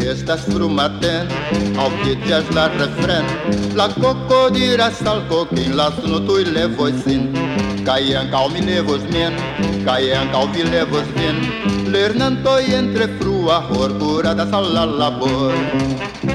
estas frumaten Ao pitias la refren La coco dira sal coquin La sunutui levoi sin Caien cal minevos men Caien cal vilevos vin Lernantoi entre frua Horcura da sal la labor.